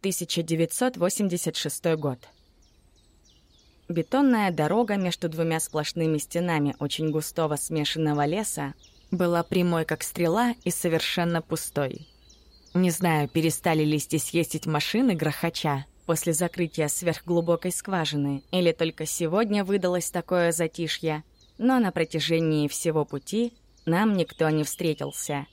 1986 год. Бетонная дорога между двумя сплошными стенами очень густого смешанного леса была прямой как стрела и совершенно пустой. Не знаю, перестали ли здесь ездить машины грохоча после закрытия сверхглубокой скважины, или только сегодня выдалось такое затишье, но на протяжении всего пути нам никто не встретился.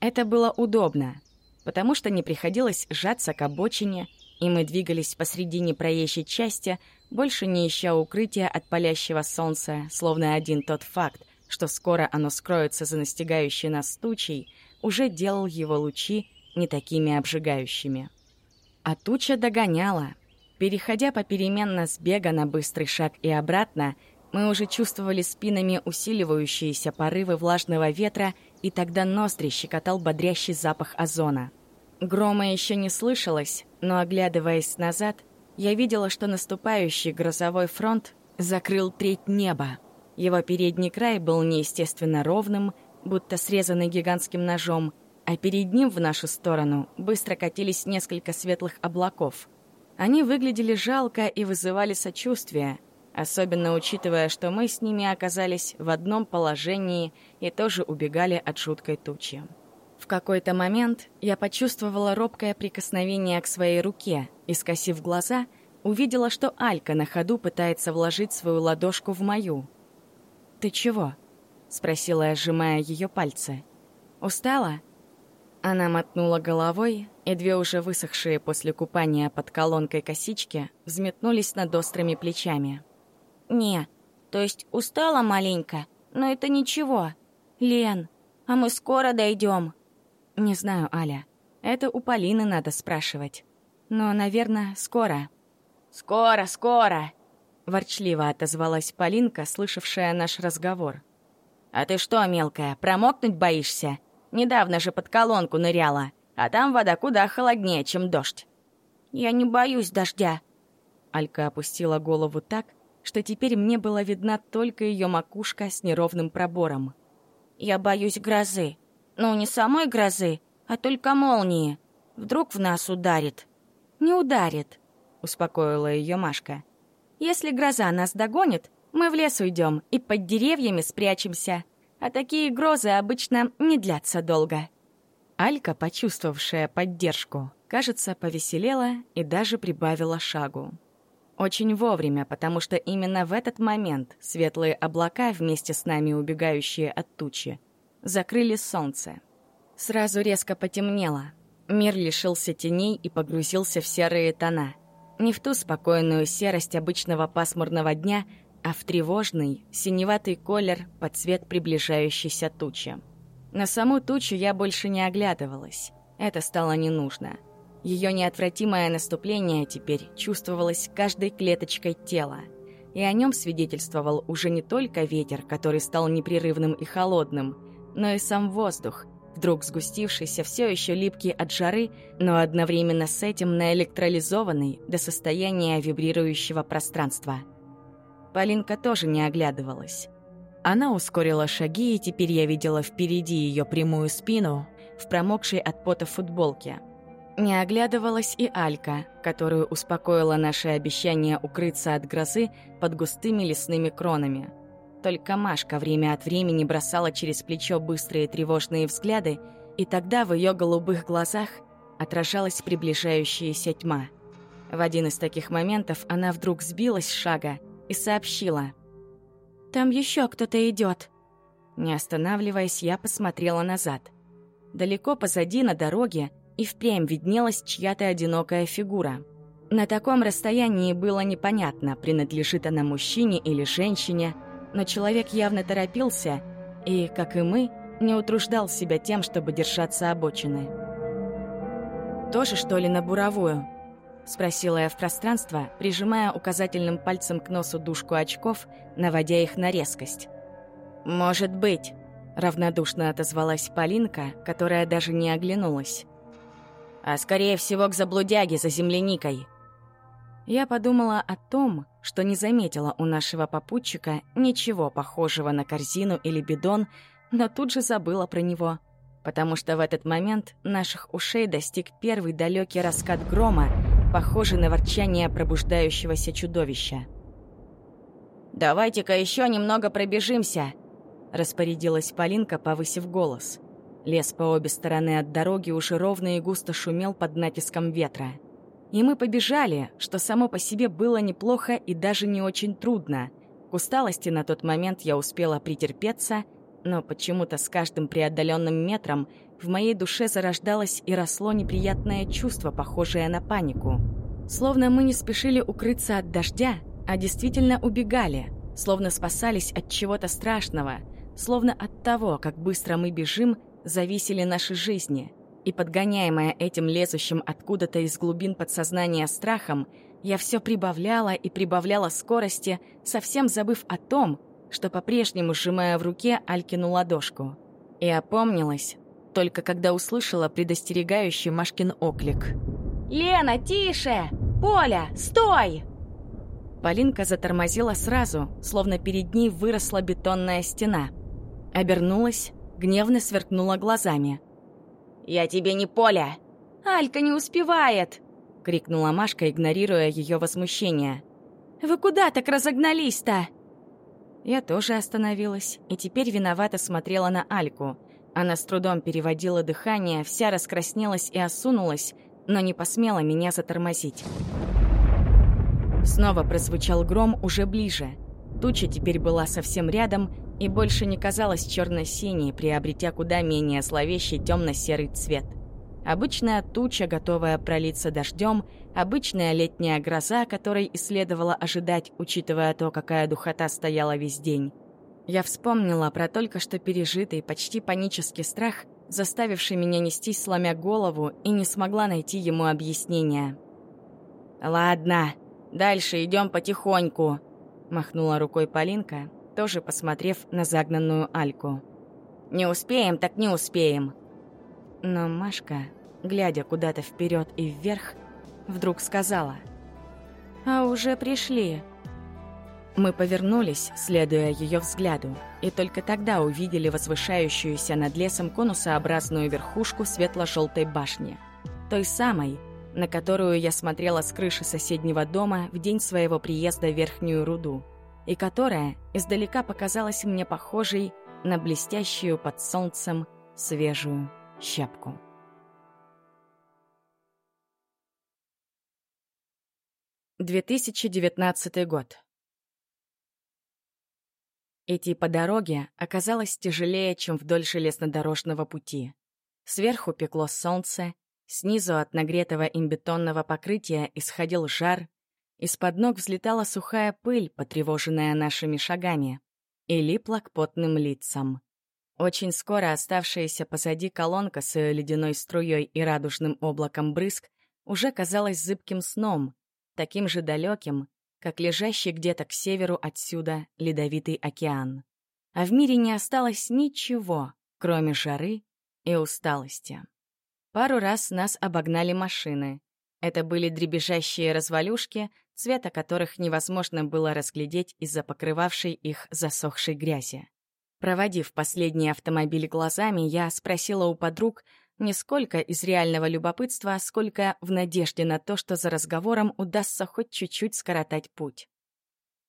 Это было удобно, потому что не приходилось сжаться к обочине, и мы двигались посредине проезжей части, больше не ища укрытия от палящего солнца, словно один тот факт, что скоро оно скроется за настигающей нас тучей, уже делал его лучи не такими обжигающими. А туча догоняла. Переходя попеременно с бега на быстрый шаг и обратно, мы уже чувствовали спинами усиливающиеся порывы влажного ветра, и тогда ноздри щекотал бодрящий запах озона. Грома еще не слышалось, но, оглядываясь назад, я видела, что наступающий грозовой фронт закрыл треть неба. Его передний край был неестественно ровным, будто срезанный гигантским ножом, а перед ним в нашу сторону быстро катились несколько светлых облаков. Они выглядели жалко и вызывали сочувствие, особенно учитывая, что мы с ними оказались в одном положении и тоже убегали от жуткой тучи. В какой-то момент я почувствовала робкое прикосновение к своей руке и, скосив глаза, увидела, что Алька на ходу пытается вложить свою ладошку в мою. «Ты чего?» — спросила я, сжимая ее пальцы. «Устала?» Она мотнула головой, и две уже высохшие после купания под колонкой косички взметнулись над острыми плечами. «Не, то есть устала маленько, но это ничего. Лен, а мы скоро дойдем. «Не знаю, Аля. Это у Полины надо спрашивать. Но, наверное, скоро». «Скоро, скоро!» — ворчливо отозвалась Полинка, слышавшая наш разговор. «А ты что, мелкая, промокнуть боишься? Недавно же под колонку ныряла, а там вода куда холоднее, чем дождь». «Я не боюсь дождя». Алька опустила голову так, что теперь мне была видна только ее макушка с неровным пробором. «Я боюсь грозы. Ну, не самой грозы, а только молнии. Вдруг в нас ударит». «Не ударит», — успокоила ее Машка. «Если гроза нас догонит, мы в лес уйдем и под деревьями спрячемся. А такие грозы обычно не длятся долго». Алька, почувствовавшая поддержку, кажется, повеселела и даже прибавила шагу. Очень вовремя, потому что именно в этот момент светлые облака, вместе с нами убегающие от тучи, закрыли солнце. Сразу резко потемнело. Мир лишился теней и погрузился в серые тона. Не в ту спокойную серость обычного пасмурного дня, а в тревожный, синеватый колер под цвет приближающейся тучи. На саму тучу я больше не оглядывалась. Это стало не нужно. Ее неотвратимое наступление теперь чувствовалось каждой клеточкой тела. И о нем свидетельствовал уже не только ветер, который стал непрерывным и холодным, но и сам воздух, вдруг сгустившийся, все еще липкий от жары, но одновременно с этим наэлектролизованный до состояния вибрирующего пространства. Полинка тоже не оглядывалась. Она ускорила шаги, и теперь я видела впереди ее прямую спину в промокшей от пота футболке. Не оглядывалась и Алька, которую успокоило наше обещание укрыться от грозы под густыми лесными кронами — только Машка время от времени бросала через плечо быстрые тревожные взгляды, и тогда в ее голубых глазах отражалась приближающаяся тьма. В один из таких моментов она вдруг сбилась с шага и сообщила. «Там еще кто-то идет. Не останавливаясь, я посмотрела назад. Далеко позади, на дороге, и впрямь виднелась чья-то одинокая фигура. На таком расстоянии было непонятно, принадлежит она мужчине или женщине — но человек явно торопился и, как и мы, не утруждал себя тем, чтобы держаться обочины. «Тоже, что ли, на буровую?» — спросила я в пространство, прижимая указательным пальцем к носу дужку очков, наводя их на резкость. «Может быть», — равнодушно отозвалась Полинка, которая даже не оглянулась. «А скорее всего к заблудяге за земляникой», я подумала о том, что не заметила у нашего попутчика ничего похожего на корзину или бидон, но тут же забыла про него, потому что в этот момент наших ушей достиг первый далекий раскат грома, похожий на ворчание пробуждающегося чудовища. «Давайте-ка еще немного пробежимся», — распорядилась Полинка, повысив голос. Лес по обе стороны от дороги уже ровно и густо шумел под натиском ветра. И мы побежали, что само по себе было неплохо и даже не очень трудно. К усталости на тот момент я успела претерпеться, но почему-то с каждым преодоленным метром в моей душе зарождалось и росло неприятное чувство, похожее на панику. Словно мы не спешили укрыться от дождя, а действительно убегали, словно спасались от чего-то страшного, словно от того, как быстро мы бежим, зависели наши жизни. И подгоняемая этим лезущим откуда-то из глубин подсознания страхом, я все прибавляла и прибавляла скорости, совсем забыв о том, что по-прежнему сжимая в руке Алькину ладошку. И опомнилась, только когда услышала предостерегающий Машкин оклик. «Лена, тише! Поля, стой!» Полинка затормозила сразу, словно перед ней выросла бетонная стена. Обернулась, гневно сверкнула глазами. «Я тебе не Поля!» «Алька не успевает!» — крикнула Машка, игнорируя ее возмущение. «Вы куда так разогнались-то?» Я тоже остановилась и теперь виновато смотрела на Альку. Она с трудом переводила дыхание, вся раскраснелась и осунулась, но не посмела меня затормозить. Снова прозвучал гром уже ближе. Туча теперь была совсем рядом и больше не казалась черно-синей, приобретя куда менее зловещий темно-серый цвет. Обычная туча, готовая пролиться дождем, обычная летняя гроза, которой и следовало ожидать, учитывая то, какая духота стояла весь день. Я вспомнила про только что пережитый, почти панический страх, заставивший меня нестись, сломя голову, и не смогла найти ему объяснения. «Ладно», «Дальше идем потихоньку», — махнула рукой Полинка, тоже посмотрев на загнанную Альку. «Не успеем, так не успеем». Но Машка, глядя куда-то вперед и вверх, вдруг сказала. «А уже пришли». Мы повернулись, следуя ее взгляду, и только тогда увидели возвышающуюся над лесом конусообразную верхушку светло-желтой башни. Той самой, на которую я смотрела с крыши соседнего дома в день своего приезда в Верхнюю Руду, и которая издалека показалась мне похожей на блестящую под солнцем свежую щепку. Две тысячи девятнадцатый год. Идти по дороге оказалось тяжелее, чем вдоль железнодорожного пути. Сверху пекло солнце, Снизу от нагретого им бетонного покрытия исходил жар, из-под ног взлетала сухая пыль, потревоженная нашими шагами, и липла к потным лицам. Очень скоро оставшаяся позади колонка с ледяной струей и радужным облаком брызг уже казалась зыбким сном, таким же далеким, как лежащий где-то к северу отсюда ледовитый океан. А в мире не осталось ничего, кроме жары и усталости. Пару раз нас обогнали машины. Это были дребезжащие развалюшки, цвета которых невозможно было разглядеть из-за покрывавшей их засохшей грязи. Проводив последний автомобиль глазами, я спросила у подруг не сколько из реального любопытства, сколько в надежде на то, что за разговором удастся хоть чуть-чуть скоротать путь.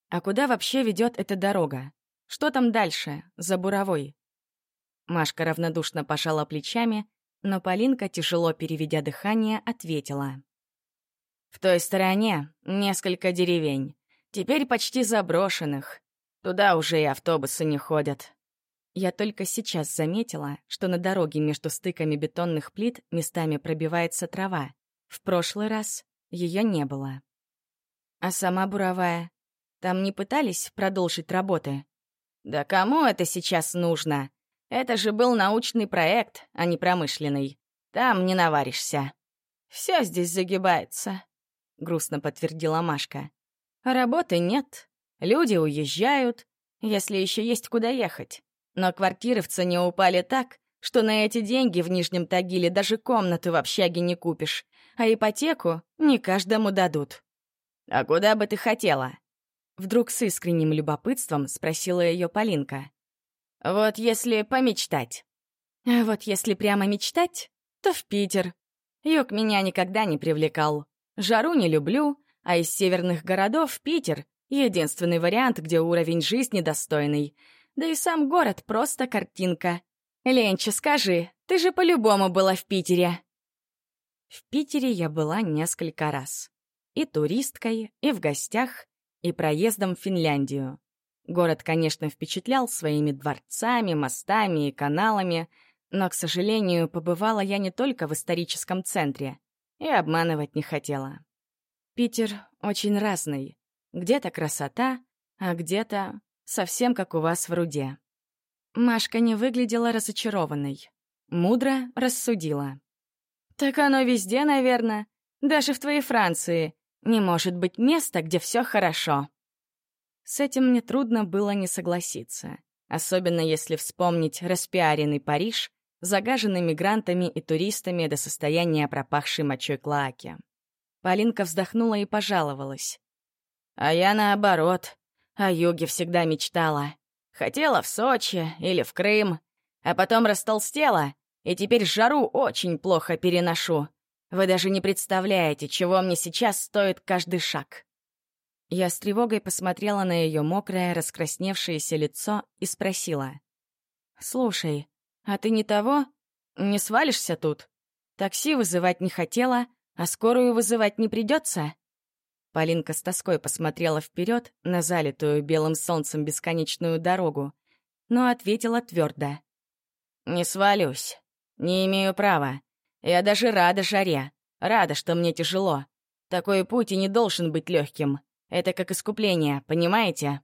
«А куда вообще ведет эта дорога? Что там дальше, за буровой?» Машка равнодушно пожала плечами, но Полинка, тяжело переведя дыхание, ответила. «В той стороне несколько деревень, теперь почти заброшенных. Туда уже и автобусы не ходят». Я только сейчас заметила, что на дороге между стыками бетонных плит местами пробивается трава. В прошлый раз ее не было. А сама буровая? Там не пытались продолжить работы? Да кому это сейчас нужно? Это же был научный проект, а не промышленный. Там не наваришься. Все здесь загибается, — грустно подтвердила Машка. Работы нет, люди уезжают, если еще есть куда ехать. Но квартиры в цене упали так, что на эти деньги в Нижнем Тагиле даже комнаты в общаге не купишь, а ипотеку не каждому дадут. «А куда бы ты хотела?» Вдруг с искренним любопытством спросила ее Полинка. Вот если помечтать. А вот если прямо мечтать, то в Питер. Юг меня никогда не привлекал. Жару не люблю, а из северных городов Питер — единственный вариант, где уровень жизни достойный. Да и сам город — просто картинка. Ленча, скажи, ты же по-любому была в Питере. В Питере я была несколько раз. И туристкой, и в гостях, и проездом в Финляндию. Город, конечно, впечатлял своими дворцами, мостами и каналами, но, к сожалению, побывала я не только в историческом центре и обманывать не хотела. Питер очень разный. Где-то красота, а где-то совсем как у вас в руде. Машка не выглядела разочарованной. Мудро рассудила. «Так оно везде, наверное. Даже в твоей Франции. Не может быть места, где все хорошо». С этим мне трудно было не согласиться, особенно если вспомнить распиаренный Париж, загаженный мигрантами и туристами до состояния пропахшей мочой клоаки. Полинка вздохнула и пожаловалась. «А я наоборот. О юге всегда мечтала. Хотела в Сочи или в Крым, а потом растолстела, и теперь жару очень плохо переношу. Вы даже не представляете, чего мне сейчас стоит каждый шаг». Я с тревогой посмотрела на ее мокрое, раскрасневшееся лицо и спросила. «Слушай, а ты не того? Не свалишься тут? Такси вызывать не хотела, а скорую вызывать не придется?» Полинка с тоской посмотрела вперед на залитую белым солнцем бесконечную дорогу, но ответила твердо. «Не свалюсь. Не имею права. Я даже рада жаре. Рада, что мне тяжело. Такой путь и не должен быть легким. Это как искупление, понимаете?»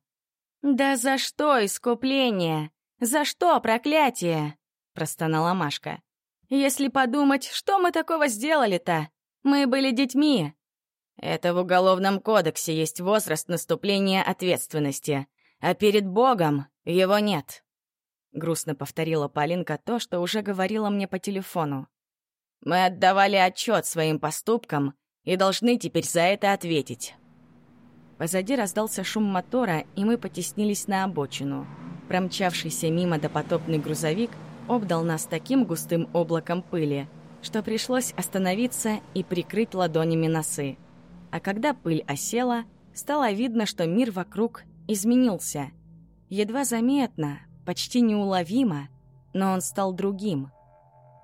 «Да за что искупление? За что проклятие?» — простонала Машка. «Если подумать, что мы такого сделали-то? Мы были детьми». «Это в Уголовном кодексе есть возраст наступления ответственности, а перед Богом его нет», — грустно повторила Полинка то, что уже говорила мне по телефону. «Мы отдавали отчет своим поступкам и должны теперь за это ответить». Позади раздался шум мотора, и мы потеснились на обочину. Промчавшийся мимо допотопный грузовик обдал нас таким густым облаком пыли, что пришлось остановиться и прикрыть ладонями носы. А когда пыль осела, стало видно, что мир вокруг изменился. Едва заметно, почти неуловимо, но он стал другим.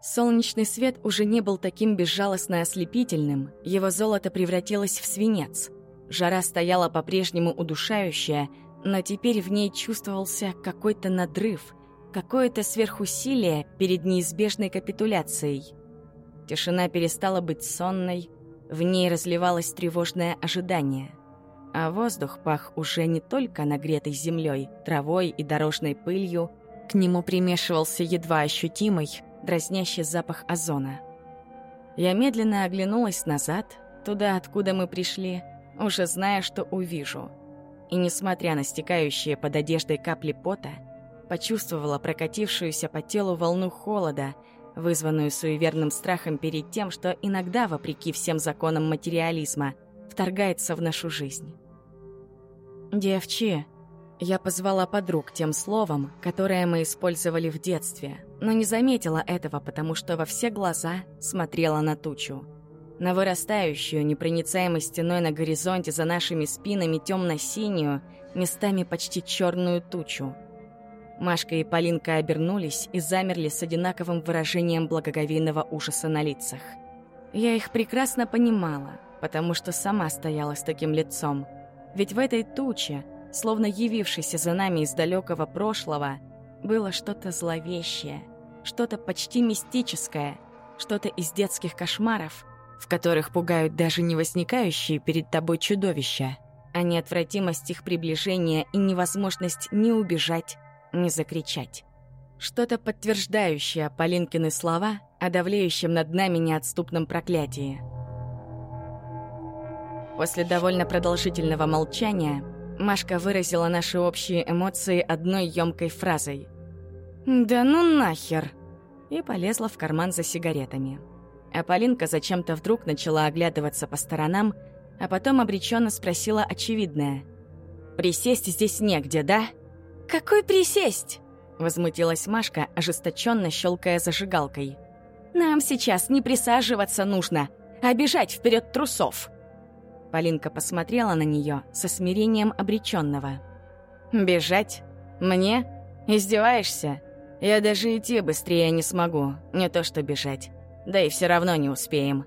Солнечный свет уже не был таким безжалостно ослепительным, его золото превратилось в свинец — Жара стояла по-прежнему удушающая, но теперь в ней чувствовался какой-то надрыв, какое-то сверхусилие перед неизбежной капитуляцией. Тишина перестала быть сонной, в ней разливалось тревожное ожидание. А воздух пах уже не только нагретой землей, травой и дорожной пылью, к нему примешивался едва ощутимый, дразнящий запах озона. Я медленно оглянулась назад, туда, откуда мы пришли, уже зная, что увижу. И несмотря на стекающие под одеждой капли пота, почувствовала прокатившуюся по телу волну холода, вызванную суеверным страхом перед тем, что иногда, вопреки всем законам материализма, вторгается в нашу жизнь. «Девчи», я позвала подруг тем словом, которое мы использовали в детстве, но не заметила этого, потому что во все глаза смотрела на тучу на вырастающую непроницаемой стеной на горизонте за нашими спинами темно-синюю, местами почти черную тучу. Машка и Полинка обернулись и замерли с одинаковым выражением благоговейного ужаса на лицах. Я их прекрасно понимала, потому что сама стояла с таким лицом. Ведь в этой туче, словно явившейся за нами из далекого прошлого, было что-то зловещее, что-то почти мистическое, что-то из детских кошмаров — в которых пугают даже не возникающие перед тобой чудовища, а неотвратимость их приближения и невозможность ни убежать, ни закричать. Что-то подтверждающее Полинкины слова о давлеющем над нами неотступном проклятии. После довольно продолжительного молчания Машка выразила наши общие эмоции одной ёмкой фразой. «Да ну нахер!» и полезла в карман за сигаретами. А Полинка зачем-то вдруг начала оглядываться по сторонам, а потом обреченно спросила очевидное. «Присесть здесь негде, да?» «Какой присесть?» — возмутилась Машка, ожесточенно щелкая зажигалкой. «Нам сейчас не присаживаться нужно, а бежать вперед трусов. Полинка посмотрела на нее со смирением обреченного. «Бежать? Мне? Издеваешься? Я даже идти быстрее не смогу, не то что бежать. Да и все равно не успеем».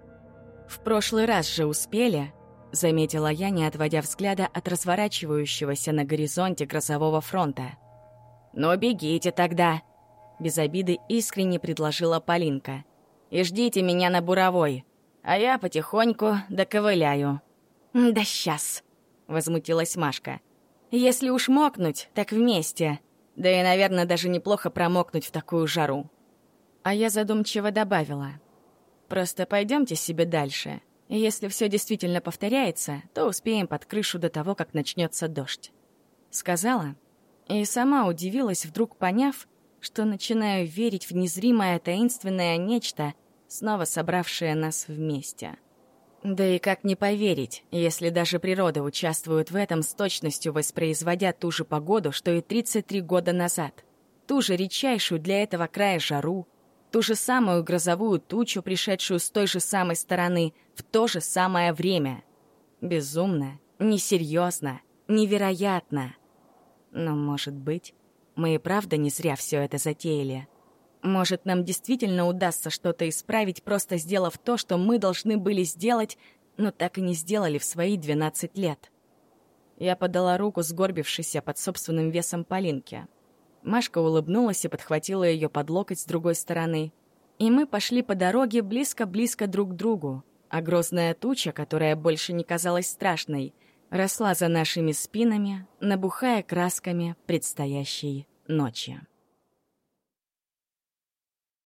«В прошлый раз же успели», — заметила я, не отводя взгляда от разворачивающегося на горизонте грозового фронта. «Ну бегите тогда», — без обиды искренне предложила Полинка. «И ждите меня на буровой, а я потихоньку доковыляю». «Да сейчас», — возмутилась Машка. «Если уж мокнуть, так вместе. Да и, наверное, даже неплохо промокнуть в такую жару». А я задумчиво добавила. «Просто пойдемте себе дальше. И если все действительно повторяется, то успеем под крышу до того, как начнется дождь». Сказала и сама удивилась, вдруг поняв, что начинаю верить в незримое таинственное нечто, снова собравшее нас вместе. Да и как не поверить, если даже природа участвует в этом с точностью воспроизводя ту же погоду, что и 33 года назад. Ту же редчайшую для этого края жару, ту же самую грозовую тучу, пришедшую с той же самой стороны, в то же самое время. Безумно, несерьезно, невероятно. Но, может быть, мы и правда не зря все это затеяли. Может, нам действительно удастся что-то исправить, просто сделав то, что мы должны были сделать, но так и не сделали в свои 12 лет. Я подала руку, сгорбившейся под собственным весом Полинке. Машка улыбнулась и подхватила ее под локоть с другой стороны. И мы пошли по дороге близко-близко друг к другу, а грозная туча, которая больше не казалась страшной, росла за нашими спинами, набухая красками предстоящей ночи.